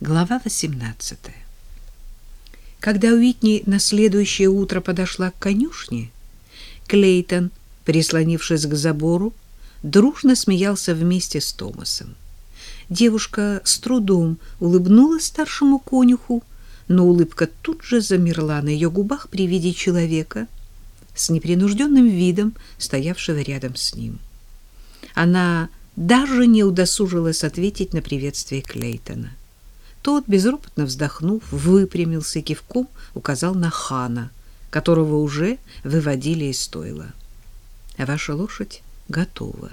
Глава 18. Когда Уитни на следующее утро подошла к конюшне, Клейтон, прислонившись к забору, дружно смеялся вместе с Томасом. Девушка с трудом улыбнулась старшему конюху, но улыбка тут же замерла на ее губах при виде человека с непринужденным видом, стоявшего рядом с ним. Она даже не удосужилась ответить на приветствие Клейтона. Тот, безропотно вздохнув, выпрямился и кивком указал на хана, которого уже выводили из стойла. Ваша лошадь готова.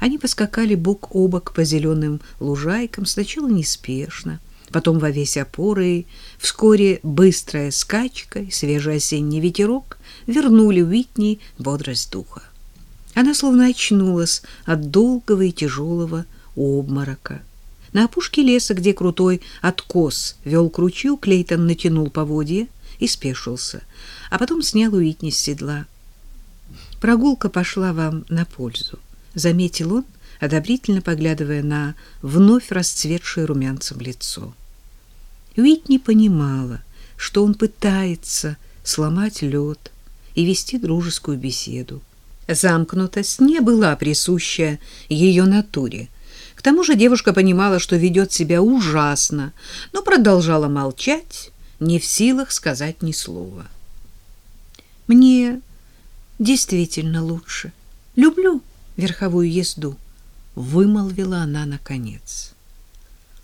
Они поскакали бок о бок по зеленым лужайкам, сначала неспешно, потом во весь опоры, и вскоре быстрая скачка и свежий осенний ветерок вернули Уитни бодрость духа. Она словно очнулась от долгого и тяжелого обморока. На опушке леса, где крутой откос вел к ручью, Клейтон натянул поводья и спешился, а потом снял Уитни с седла. «Прогулка пошла вам на пользу», — заметил он, одобрительно поглядывая на вновь расцветшее румянцем лицо. Уитни понимала, что он пытается сломать лед и вести дружескую беседу. Замкнутость не была присуща ее натуре. К тому же девушка понимала, что ведет себя ужасно, но продолжала молчать, не в силах сказать ни слова. «Мне действительно лучше. Люблю верховую езду», — вымолвила она наконец.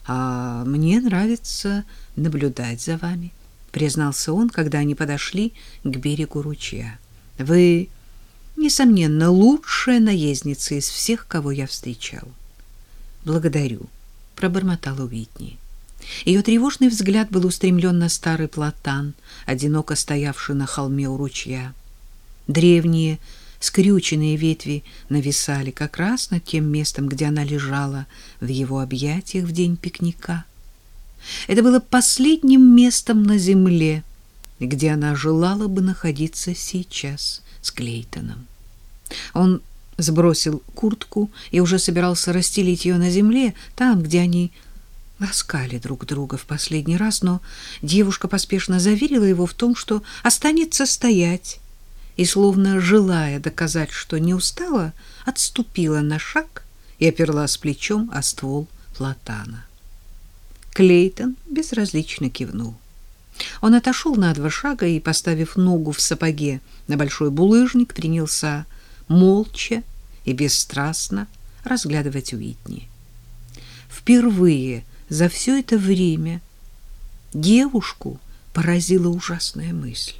«А мне нравится наблюдать за вами», — признался он, когда они подошли к берегу ручья. «Вы...» несомненно, лучшая наездница из всех, кого я встречал. Благодарю, пробормотала Уитни. Ее тревожный взгляд был устремлен на старый платан, одиноко стоявший на холме у ручья. Древние скрюченные ветви нависали как раз над тем местом, где она лежала в его объятиях в день пикника. Это было последним местом на земле, где она желала бы находиться сейчас с Клейтоном. Он сбросил куртку и уже собирался расстелить ее на земле, там, где они ласкали друг друга в последний раз, но девушка поспешно заверила его в том, что останется стоять, и, словно желая доказать, что не устала, отступила на шаг и оперлась плечом о ствол платана. Клейтон безразлично кивнул. Он отошел на два шага и, поставив ногу в сапоге на большой булыжник, принялся молча и бесстрастно разглядывать Уитни. Впервые за все это время девушку поразила ужасная мысль.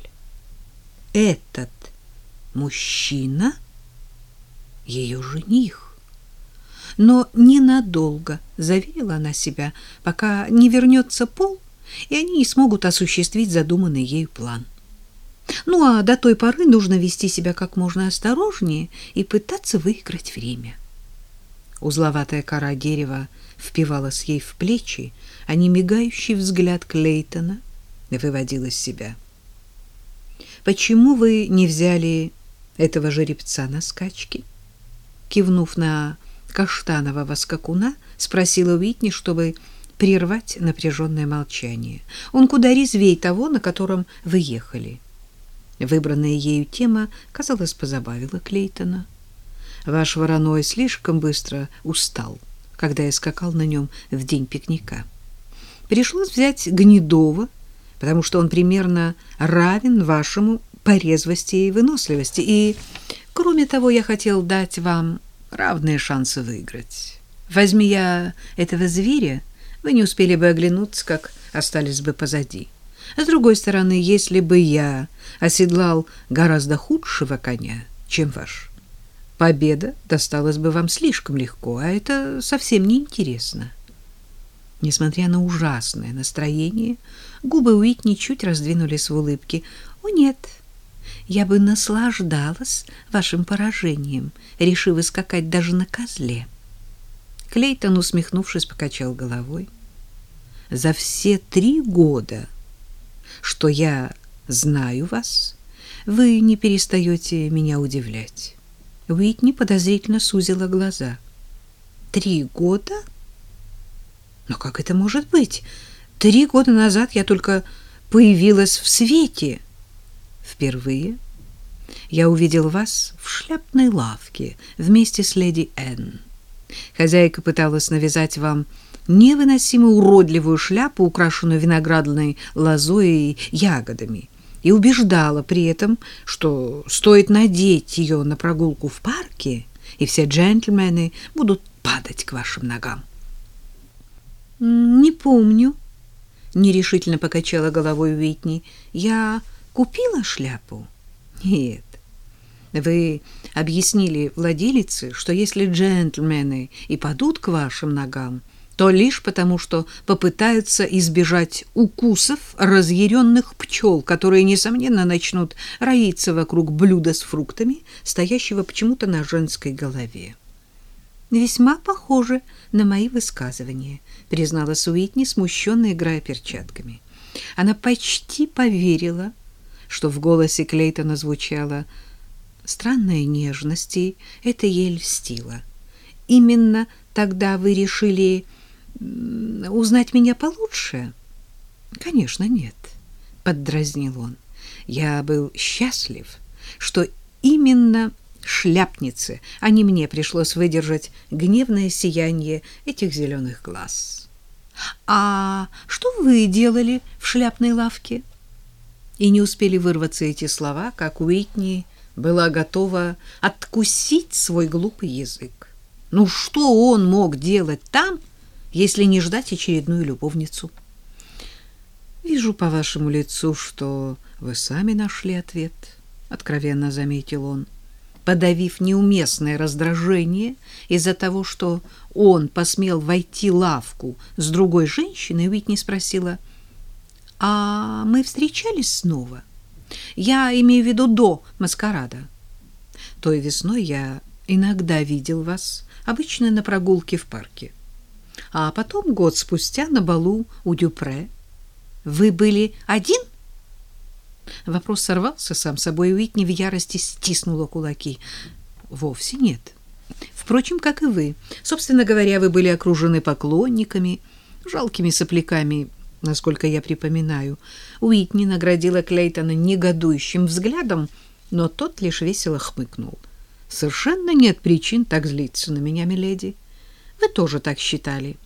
Этот мужчина — ее жених. Но ненадолго заверила она себя, пока не вернется Пол, и они не смогут осуществить задуманный ею план. Ну а до той поры нужно вести себя как можно осторожнее и пытаться выиграть время. Узловатая кора дерева впивалась ей в плечи, а немигающий взгляд Клейтона выводил из себя. «Почему вы не взяли этого жеребца на скачки?» Кивнув на каштанового скакуна, спросила Уитни, чтобы прервать напряженное молчание. Он куда резвей того, на котором вы ехали. Выбранная ею тема, казалось, позабавила Клейтона. Ваш вороной слишком быстро устал, когда я скакал на нем в день пикника. Пришлось взять Гнедова, потому что он примерно равен вашему по резвости и выносливости. И, кроме того, я хотел дать вам равные шансы выиграть. Возьми я этого зверя, вы не успели бы оглянуться, как остались бы позади. С другой стороны, если бы я оседлал гораздо худшего коня, чем ваш, победа досталась бы вам слишком легко, а это совсем не интересно. Несмотря на ужасное настроение, губы Уитни чуть раздвинулись в улыбке. «О, нет, я бы наслаждалась вашим поражением, решив скакать даже на козле». Клейтон, усмехнувшись, покачал головой. «За все три года...» что я знаю вас, вы не перестаете меня удивлять. Уитни подозрительно сузила глаза. Три года? Но как это может быть? Три года назад я только появилась в свете. Впервые я увидел вас в шляпной лавке вместе с леди Энн. Хозяйка пыталась навязать вам невыносимо уродливую шляпу, украшенную виноградной лозой и ягодами, и убеждала при этом, что стоит надеть ее на прогулку в парке, и все джентльмены будут падать к вашим ногам. «Не помню», — нерешительно покачала головой Уитни. «Я купила шляпу?» «Нет, вы объяснили владелице, что если джентльмены и падут к вашим ногам, то лишь потому, что попытаются избежать укусов разъяренных пчел, которые, несомненно, начнут роиться вокруг блюда с фруктами, стоящего почему-то на женской голове. «Весьма похоже на мои высказывания», — признала Суитни, смущенно играя перчатками. Она почти поверила, что в голосе Клейтона звучало странная нежность, и это ей льстило. Именно тогда вы решили узнать меня получше? Конечно, нет, поддразнил он. Я был счастлив, что именно шляпнице, а не мне пришлось выдержать гневное сияние этих зеленых глаз. А что вы делали в шляпной лавке? И не успели вырваться эти слова, как Уитни была готова откусить свой глупый язык. Ну что он мог делать там, если не ждать очередную любовницу? Вижу по вашему лицу, что вы сами нашли ответ, откровенно заметил он, подавив неуместное раздражение из-за того, что он посмел войти в лавку с другой женщиной, Уитни спросила: "А мы встречались снова?" Я имею в виду до маскарада. Той весной я иногда видел вас, обычно на прогулке в парке. А потом, год спустя, на балу у Дюпре. Вы были один? Вопрос сорвался сам собой, Уитни в ярости стиснула кулаки. Вовсе нет. Впрочем, как и вы. Собственно говоря, вы были окружены поклонниками, жалкими сопляками насколько я припоминаю. Уитни наградила Клейтона негодующим взглядом, но тот лишь весело хмыкнул. Совершенно нет причин так злиться на меня, миледи. Вы тоже так считали.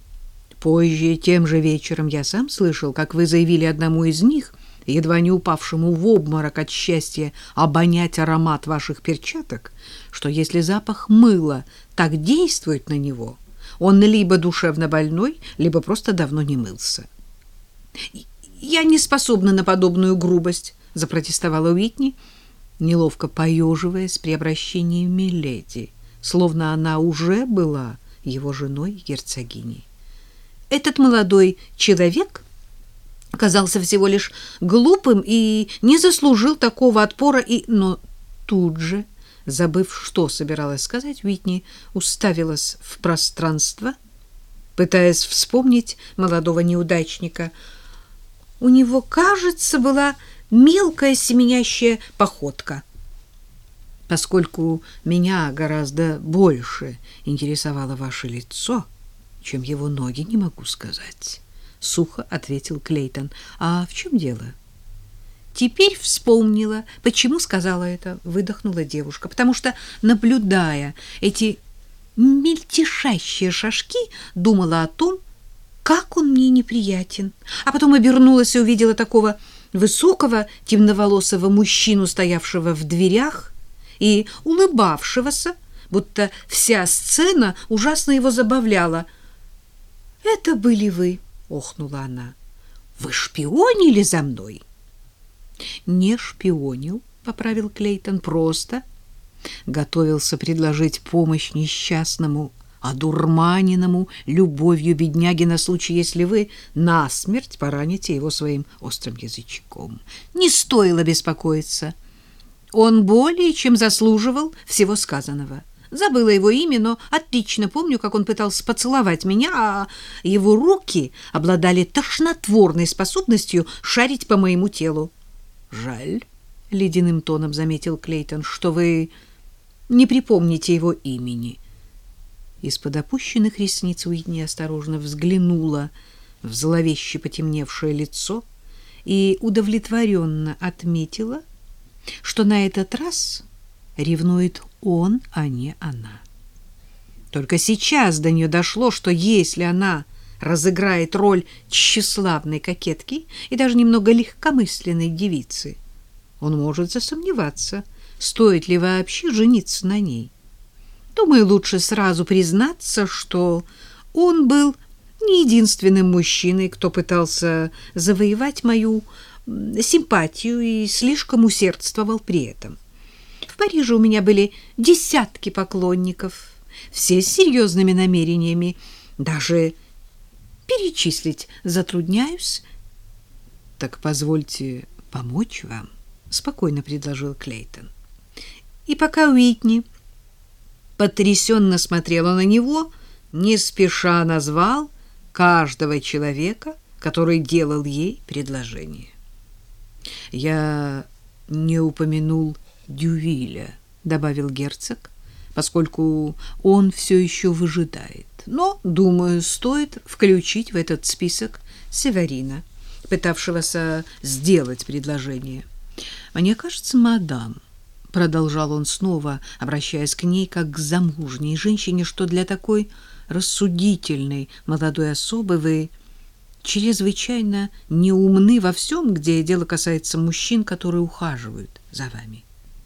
Позже, тем же вечером, я сам слышал, как вы заявили одному из них, едва не упавшему в обморок от счастья обонять аромат ваших перчаток, что если запах мыла так действует на него, он либо душевно больной, либо просто давно не мылся. Я не способна на подобную грубость, запротестовала Уитни, неловко поеживаясь при обращении миледи, словно она уже была его женой герцогиней. Этот молодой человек оказался всего лишь глупым и не заслужил такого отпора, и но тут же, забыв, что собиралась сказать, Уитни уставилась в пространство, пытаясь вспомнить молодого неудачника — у него, кажется, была мелкая семенящая походка. Поскольку меня гораздо больше интересовало ваше лицо, чем его ноги, не могу сказать, сухо ответил Клейтон. А в чем дело? Теперь вспомнила, почему сказала это, выдохнула девушка, потому что наблюдая эти мельтешащие шажки, думала о том, как он мне неприятен. А потом обернулась и увидела такого высокого темноволосого мужчину, стоявшего в дверях и улыбавшегося, будто вся сцена ужасно его забавляла. «Это были вы», — охнула она. «Вы шпионили за мной?» «Не шпионил», — поправил Клейтон, — «просто готовился предложить помощь несчастному одурманенному любовью бедняги на случай, если вы насмерть пораните его своим острым язычком. Не стоило беспокоиться. Он более чем заслуживал всего сказанного. Забыла его имя, но отлично помню, как он пытался поцеловать меня, а его руки обладали тошнотворной способностью шарить по моему телу. Жаль, ледяным тоном заметил Клейтон, что вы не припомните его имени. Из-под опущенных ресниц Уитни осторожно взглянула в зловеще потемневшее лицо и удовлетворенно отметила, что на этот раз ревнует он, а не она. Только сейчас до нее дошло, что если она разыграет роль тщеславной кокетки и даже немного легкомысленной девицы, он может засомневаться, стоит ли вообще жениться на ней. Думаю, лучше сразу признаться, что он был не единственным мужчиной, кто пытался завоевать мою симпатию и слишком усердствовал при этом. В Париже у меня были десятки поклонников, все с серьезными намерениями, даже перечислить затрудняюсь. Так позвольте помочь вам, спокойно предложил Клейтон. И пока Уитни потрясенно смотрела на него, не спеша назвал каждого человека, который делал ей предложение. Я не упомянул Дювиля, добавил герцог, поскольку он все еще выжидает. Но, думаю, стоит включить в этот список Северина, пытавшегося сделать предложение. Мне кажется, мадам, продолжал он снова, обращаясь к ней как к замужней женщине, что для такой рассудительной молодой особы вы чрезвычайно неумны во всем, где дело касается мужчин, которые ухаживают за вами.